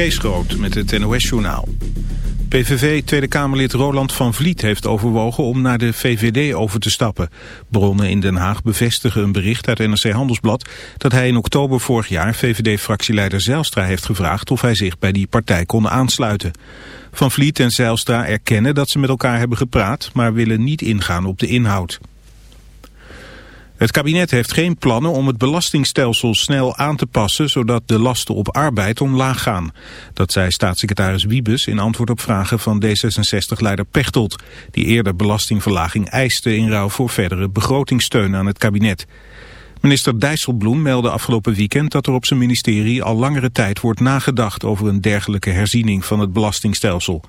Kees Groot met het NOS-journaal. PVV Tweede Kamerlid Roland van Vliet heeft overwogen om naar de VVD over te stappen. Bronnen in Den Haag bevestigen een bericht uit NRC Handelsblad... dat hij in oktober vorig jaar VVD-fractieleider Zijlstra heeft gevraagd... of hij zich bij die partij kon aansluiten. Van Vliet en Zijlstra erkennen dat ze met elkaar hebben gepraat... maar willen niet ingaan op de inhoud. Het kabinet heeft geen plannen om het belastingstelsel snel aan te passen zodat de lasten op arbeid omlaag gaan. Dat zei staatssecretaris Wiebes in antwoord op vragen van D66-leider Pechtold, die eerder belastingverlaging eiste in ruil voor verdere begrotingssteun aan het kabinet. Minister Dijsselbloem meldde afgelopen weekend dat er op zijn ministerie al langere tijd wordt nagedacht over een dergelijke herziening van het belastingstelsel.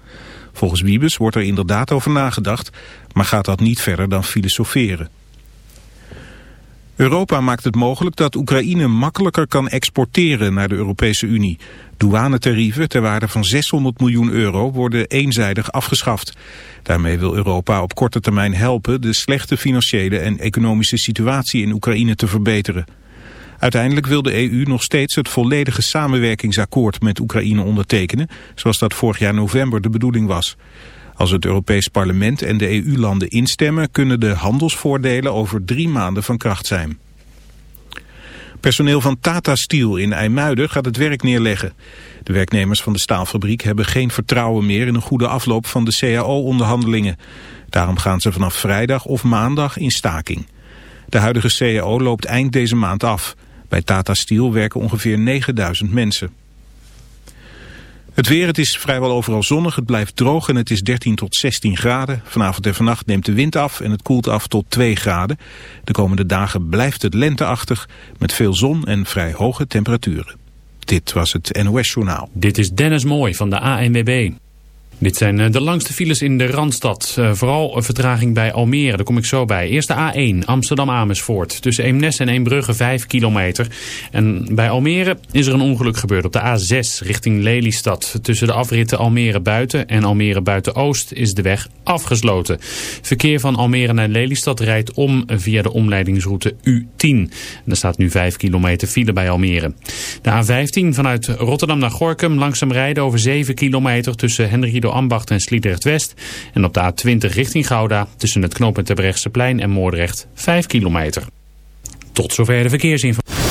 Volgens Wiebes wordt er inderdaad over nagedacht, maar gaat dat niet verder dan filosoferen. Europa maakt het mogelijk dat Oekraïne makkelijker kan exporteren naar de Europese Unie. Douanetarieven ter waarde van 600 miljoen euro worden eenzijdig afgeschaft. Daarmee wil Europa op korte termijn helpen de slechte financiële en economische situatie in Oekraïne te verbeteren. Uiteindelijk wil de EU nog steeds het volledige samenwerkingsakkoord met Oekraïne ondertekenen, zoals dat vorig jaar november de bedoeling was. Als het Europees Parlement en de EU-landen instemmen... kunnen de handelsvoordelen over drie maanden van kracht zijn. Personeel van Tata Steel in IJmuiden gaat het werk neerleggen. De werknemers van de staalfabriek hebben geen vertrouwen meer... in een goede afloop van de CAO-onderhandelingen. Daarom gaan ze vanaf vrijdag of maandag in staking. De huidige CAO loopt eind deze maand af. Bij Tata Steel werken ongeveer 9000 mensen. Het weer, het is vrijwel overal zonnig, het blijft droog en het is 13 tot 16 graden. Vanavond en vannacht neemt de wind af en het koelt af tot 2 graden. De komende dagen blijft het lenteachtig met veel zon en vrij hoge temperaturen. Dit was het NOS Journaal. Dit is Dennis Mooi van de ANWB. Dit zijn eh, de langste files in de Randstad. Uh, vooral vertraging bij Almere, daar kom ik zo bij. Eerst de A1, Amsterdam-Amersfoort. Tussen Eemnes en Eembrugge 5 kilometer. En bij Almere is er een ongeluk gebeurd op de A6 richting Lelystad. Tussen de afritten Almere Buiten en Almere Buiten Oost is de weg afgesloten. Verkeer van Almere naar Lelystad rijdt om via de omleidingsroute U10. En er staat nu 5 kilometer file bij Almere. De A15 vanuit Rotterdam naar Gorkum langzaam rijden over 7 kilometer tussen Hendrik Ambacht en Sliedrecht-West. En op de A20 richting Gouda tussen het knooppunt Terbrechtseplein en Moordrecht 5 kilometer. Tot zover de verkeersinformatie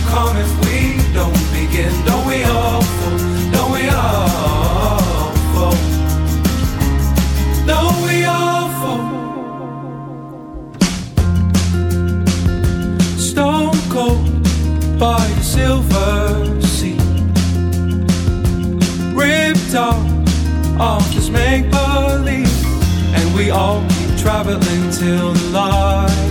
come if we don't begin. Don't we all fall? Don't we all fall? Don't we all fall? Stone cold by the silver sea. Ripped off off this make believe, and we all keep traveling till the in.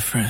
Different.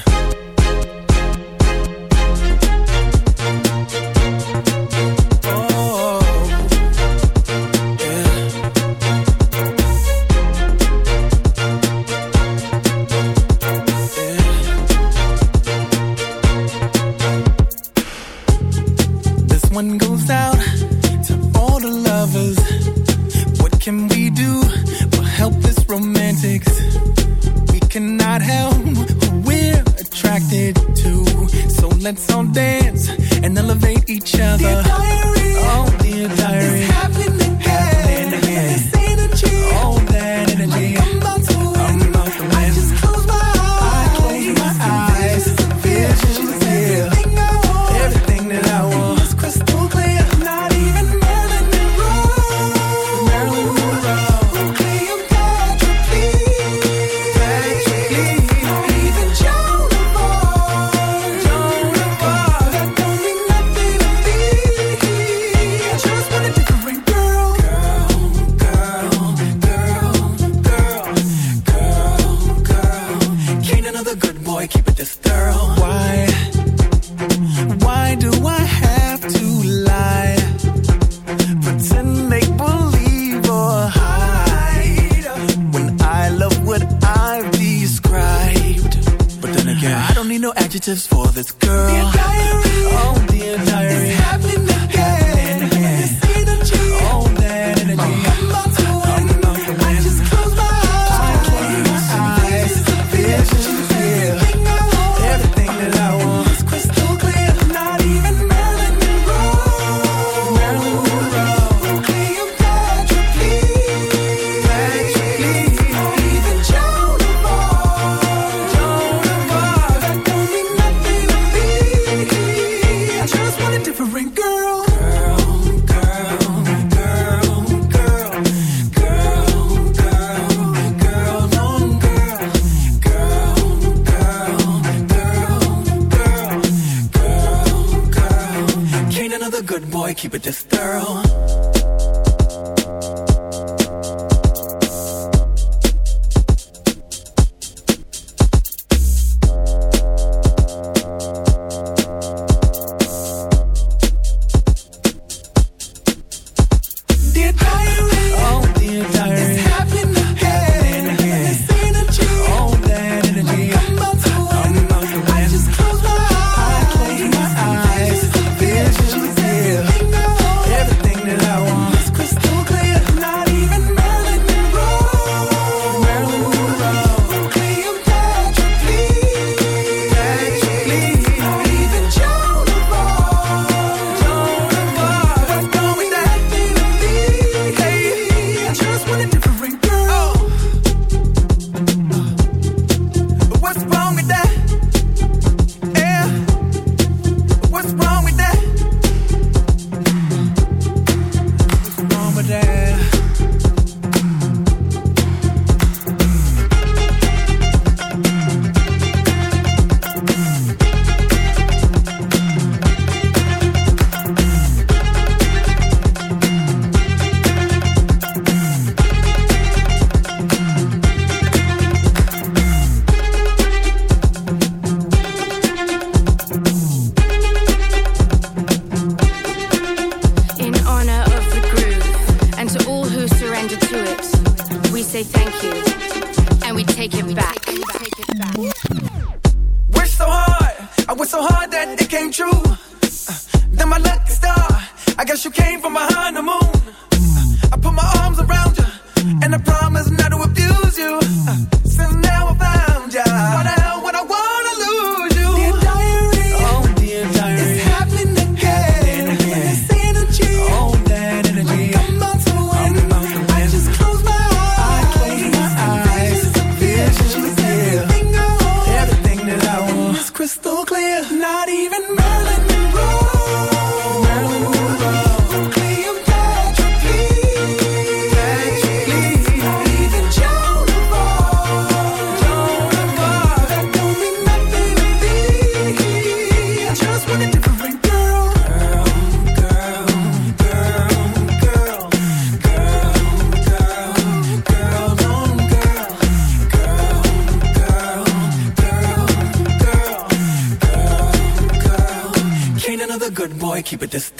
keep it this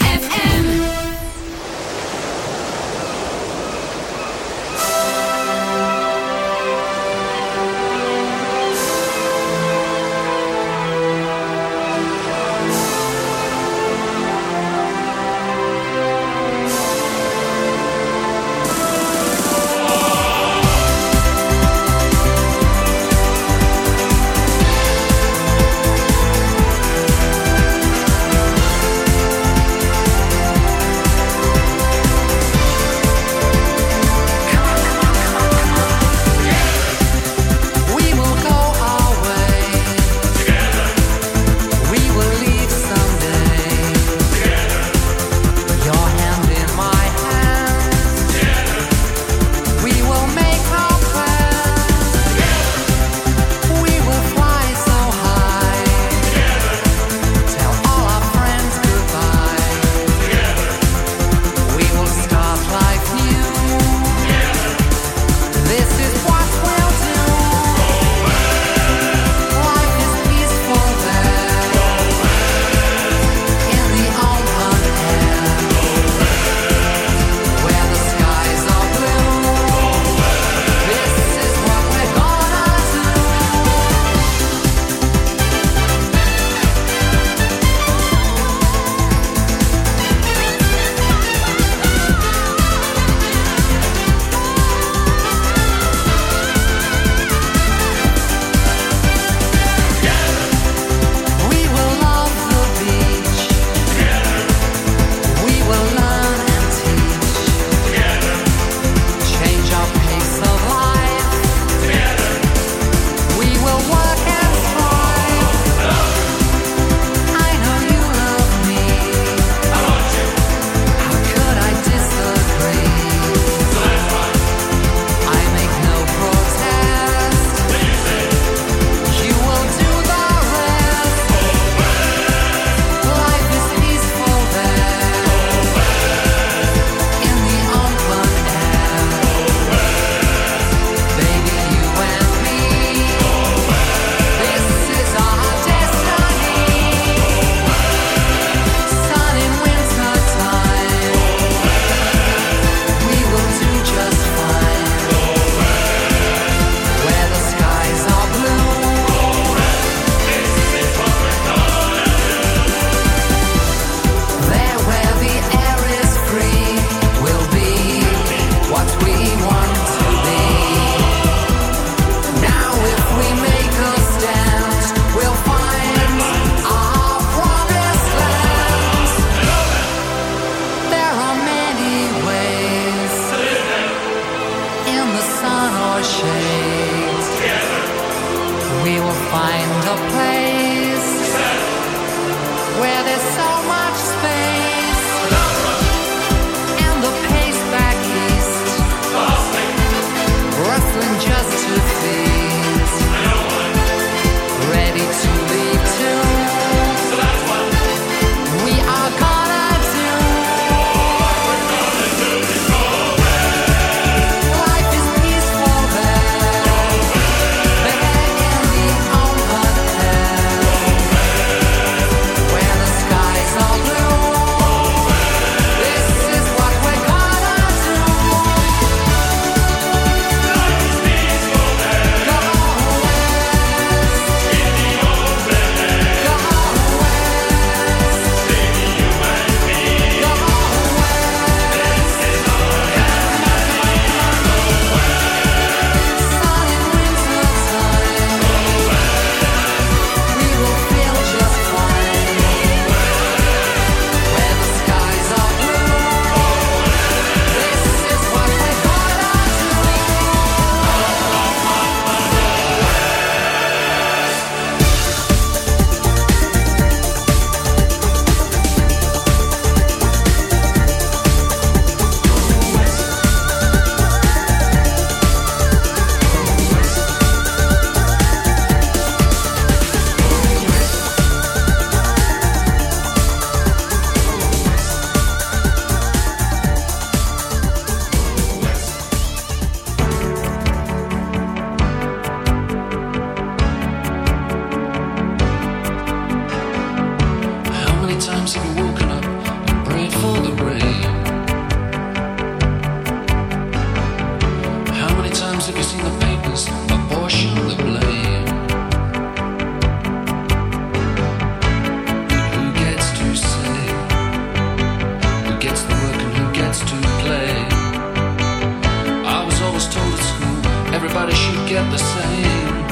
Get the same.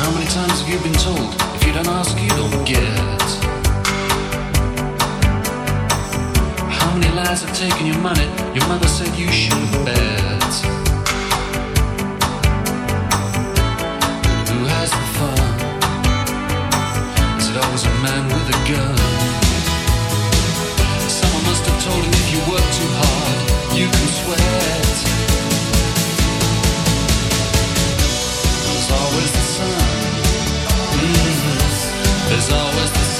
How many times have you been told if you don't ask, you don't get? How many lies have taken your money? Your mother said you should bet. Who has the fun? Is it always a man with a gun? Someone must have told him if you work too hard,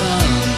sun.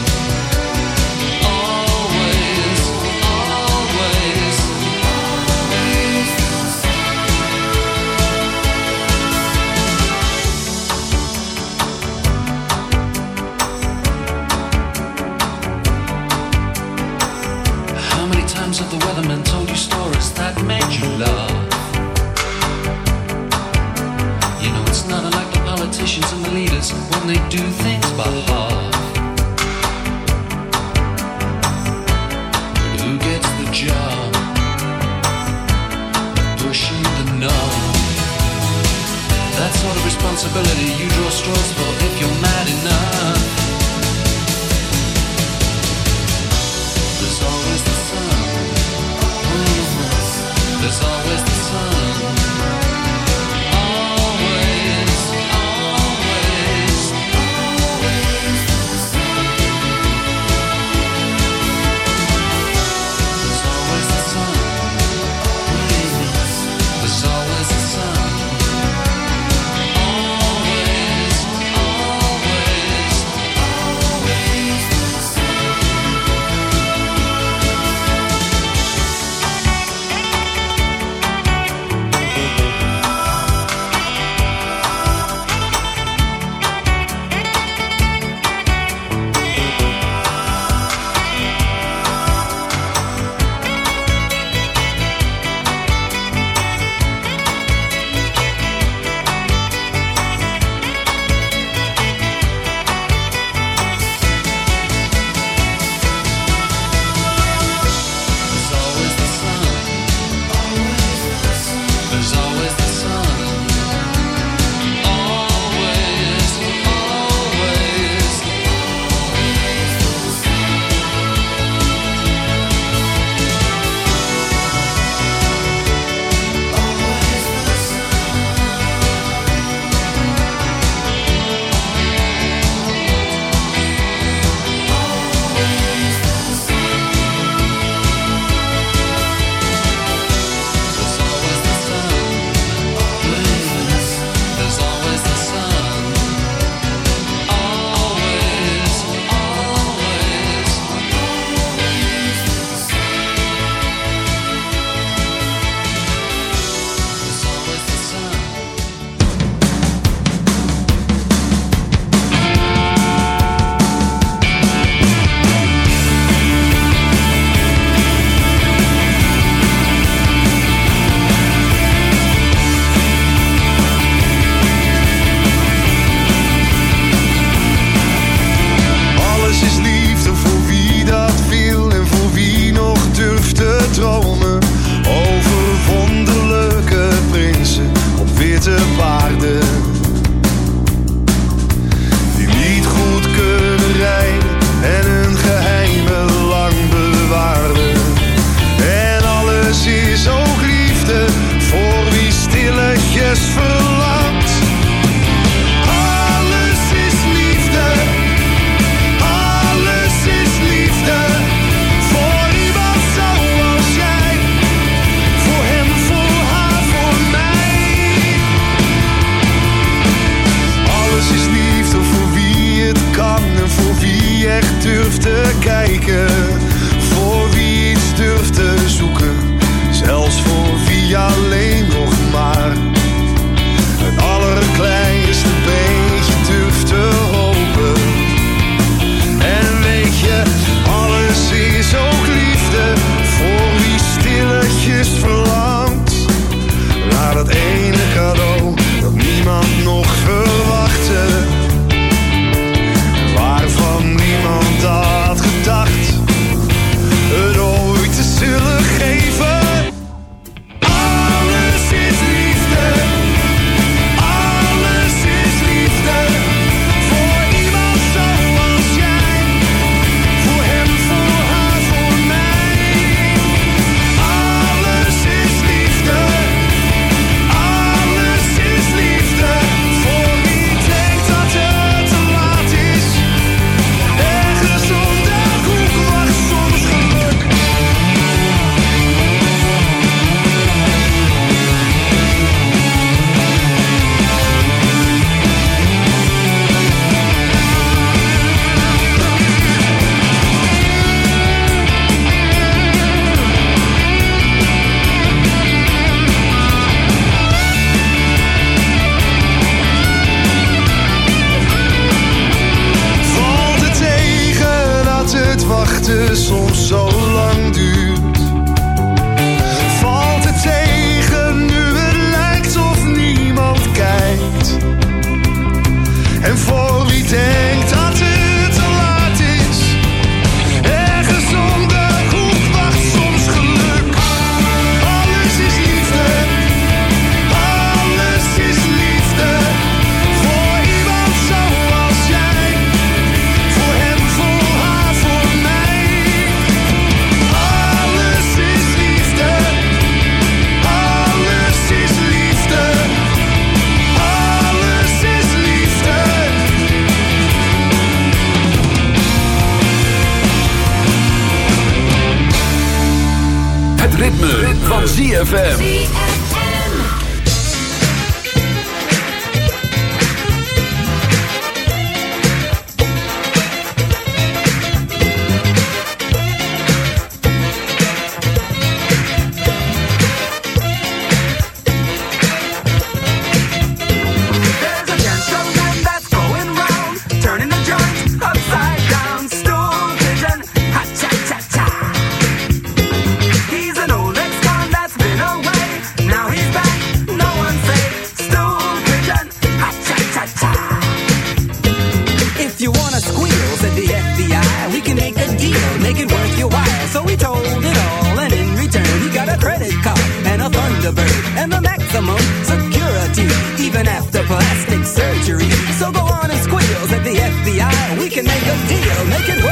deal, make it worth your while. So he told it all, and in return, he got a credit card and a Thunderbird and the maximum security, even after plastic surgery. So go on and squeals at the FBI. We can make a deal, make it worth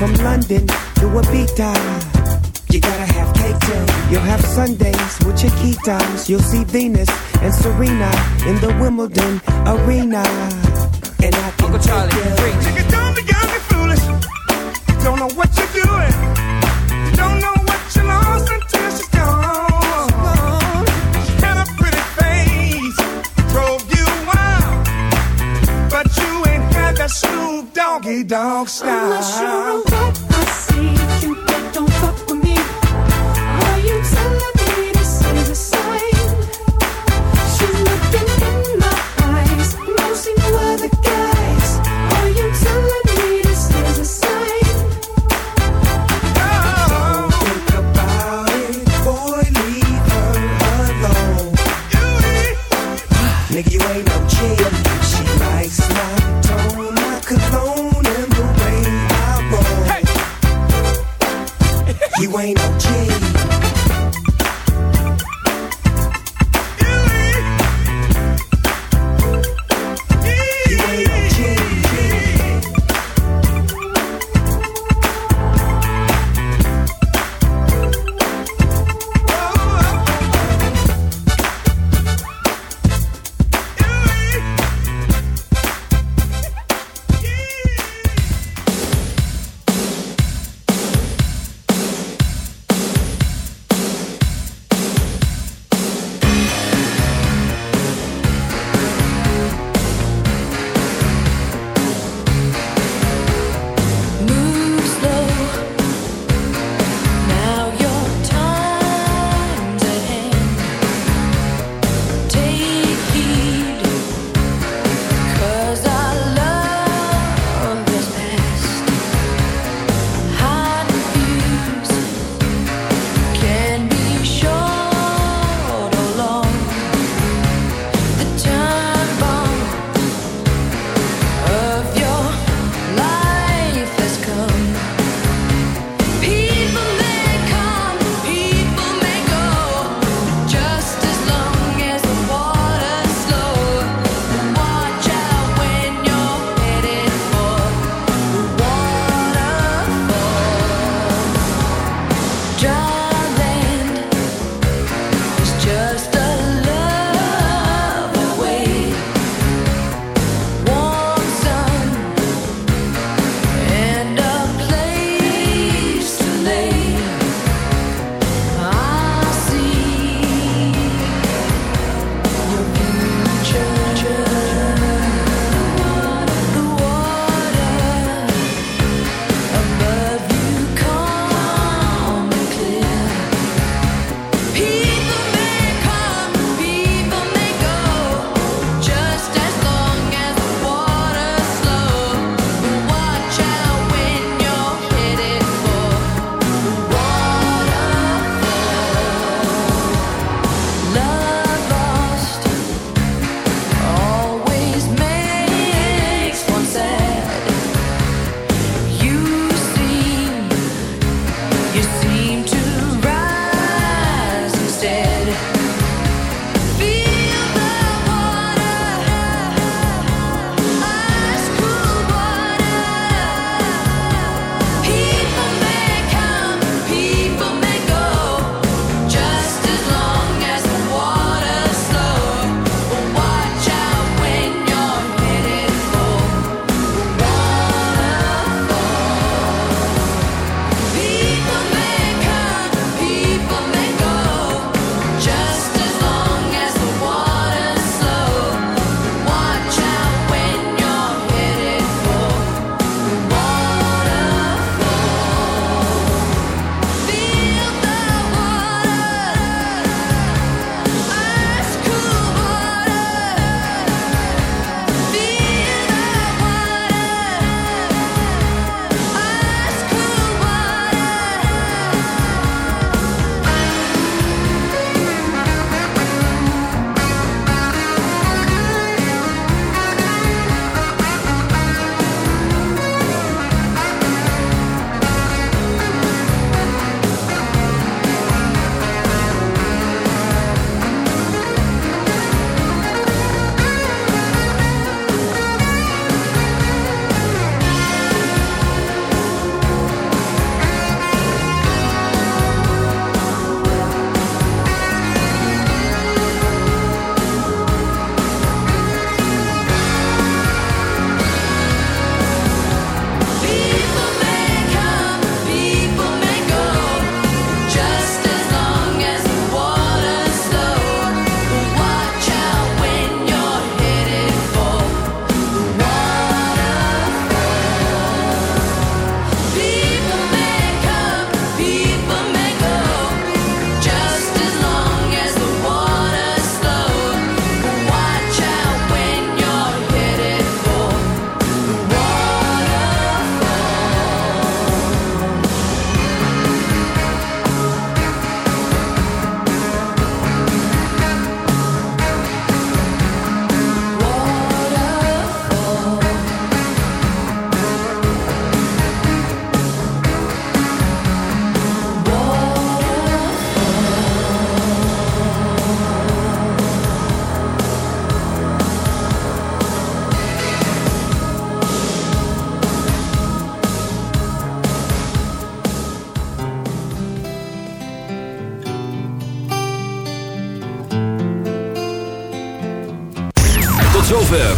from London to Ibiza? You gotta have cake too. You'll have Sundays with your keytimes. You'll see Venus and Serena in the Wimbledon arena. And I can Uncle Charlie, Nigga, don't be young and foolish. You don't know what you're doing. You don't know what you lost until she's gone. She had a pretty face, drove you wild, but you ain't had that Snoop Doggy Dog style. You ain't no G.